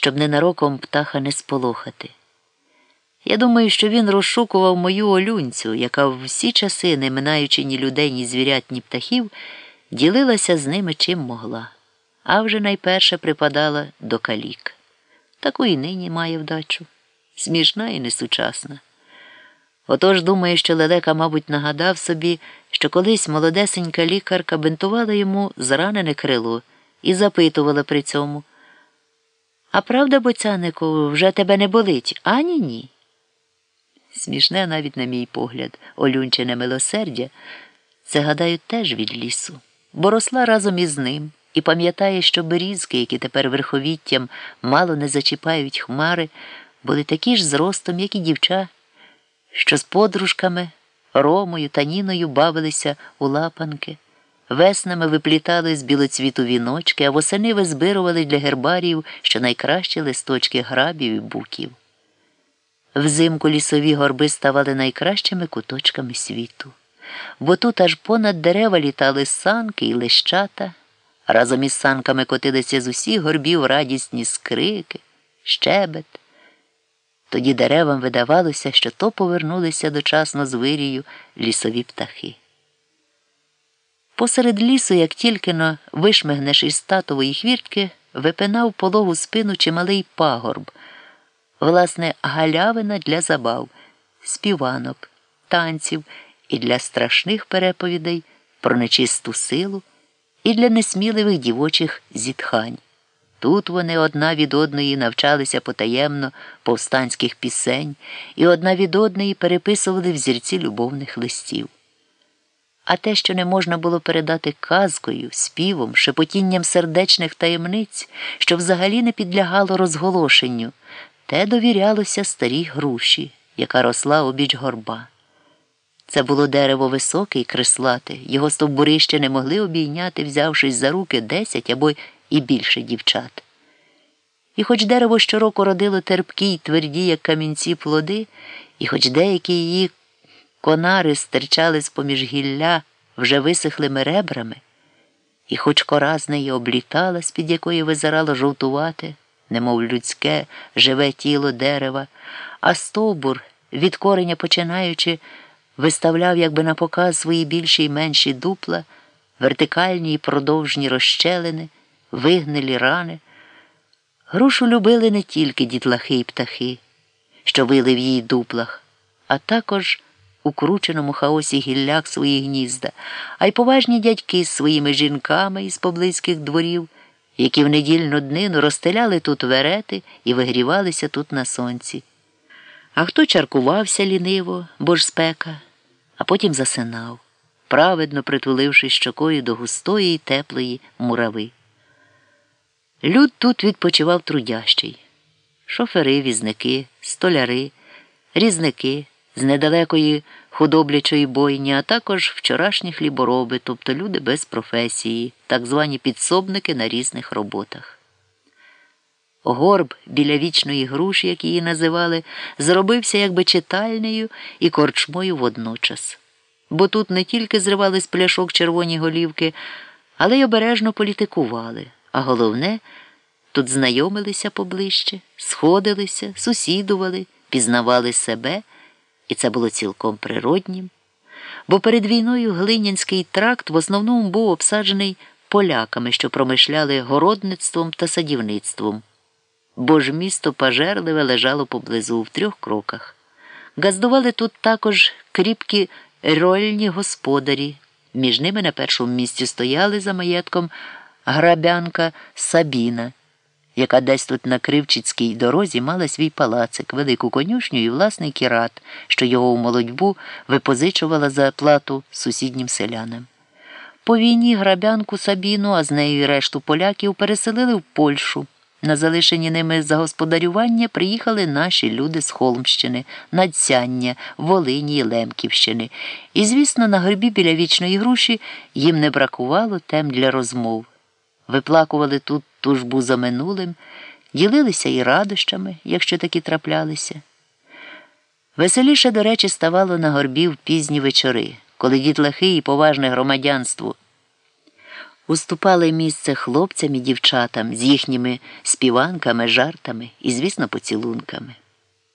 щоб ненароком птаха не сполохати. Я думаю, що він розшукував мою олюнцю, яка в всі часи, не минаючи ні людей, ні звірят, ні птахів, ділилася з ними чим могла, а вже найперше припадала до калік. Таку і нині має вдачу. Смішна і несучасна. Отож думаю, що лелека, мабуть, нагадав собі, що колись молодесенька лікарка бинтувала йому зранене крило і запитувала при цьому. А правда, боцянику, вже тебе не болить? Ані ні. Смішне навіть, на мій погляд, олюнчине милосердя, це, гадаю, теж від лісу, бо росла разом із ним і пам'ятає, що берізки, які тепер верховіттям мало не зачіпають хмари, були такі ж зростом, як і дівча, що з подружками, Ромою та Ніною бавилися у лапанки, веснами виплітали з білоцвіту віночки, а восени визбирували для гербарів що найкращі листочки грабів і буків. Взимку лісові горби ставали найкращими куточками світу, бо тут аж понад дерева літали санки і лищата, разом із санками котилися з усіх горбів радісні скрики, щебет. Тоді деревам видавалося, що то повернулися дочасно з вирію лісові птахи. Посеред лісу, як тільки но вишмигнеш із татової хвіртки, випинав пологу спину чималий пагорб власне, галявина для забав, співанок, танців і для страшних переповідей про нечисту силу, і для несміливих дівочих зітхань. Тут вони одна від одної навчалися потаємно повстанських пісень і одна від одної переписували взірці любовних листів. А те, що не можна було передати казкою, співом, шепотінням сердечних таємниць, що взагалі не підлягало розголошенню, те довірялося старій груші, яка росла обіч горба. Це було дерево високе і креслате, його стовбурище не могли обійняти, взявшись за руки десять або і більше дівчат. І хоч дерево щороку родило терпкі й тверді, як камінці плоди, і хоч деякі її конари стирчали з поміж гілля вже висихлими ребрами, і хоч кора з неї облітала, з під якої визирало жовтувати, немов людське живе тіло дерева, а стовбур, від кореня починаючи, виставляв якби на показ свої більші й менші дупла, вертикальні й продовжні розщелини, вигнилі рани. Грушу любили не тільки дітлахи й птахи, що вили в її дуплах, а також у крученому хаосі гілляк свої гнізда, а й поважні дядьки з своїми жінками із поблизьких дворів які в недільну днину розстеляли тут верети і вигрівалися тут на сонці. А хто чаркувався ліниво, бо ж спека, а потім засинав, праведно притулившись щокою до густої й теплої мурави. Люд тут відпочивав трудящий шофери, візники, столяри, різники з недалекої худоблячої бойні, а також вчорашні хлібороби, тобто люди без професії, так звані підсобники на різних роботах. Горб біля вічної груші, як її називали, зробився якби читальнею і корчмою водночас. Бо тут не тільки зривали з пляшок червоні голівки, але й обережно політикували, а головне, тут знайомилися поближче, сходилися, сусідували, пізнавали себе і це було цілком природнім, бо перед війною Глинянський тракт в основному був обсаджений поляками, що промишляли городництвом та садівництвом, бо ж місто пожерливе лежало поблизу в трьох кроках. Газдували тут також кріпкі рольні господарі. Між ними на першому місці стояли за маєтком грабянка Сабіна яка десь тут на Кривчицькій дорозі мала свій палацик, велику конюшню і власний кірат, що його у молодьбу випозичувала за плату сусіднім селянам. По війні грабянку Сабіну, а з нею і решту поляків переселили в Польщу. На залишені ними загосподарювання приїхали наші люди з Холмщини, Надсяння, Волині і Лемківщини. І, звісно, на горбі біля вічної груші їм не бракувало тем для розмов. Виплакували тут тужбу за минулим, ділилися і радощами, якщо такі траплялися. Веселіше, до речі, ставало на горбі в пізні вечори, коли дітлахи і поважне громадянство уступали місце хлопцям і дівчатам з їхніми співанками, жартами і, звісно, поцілунками.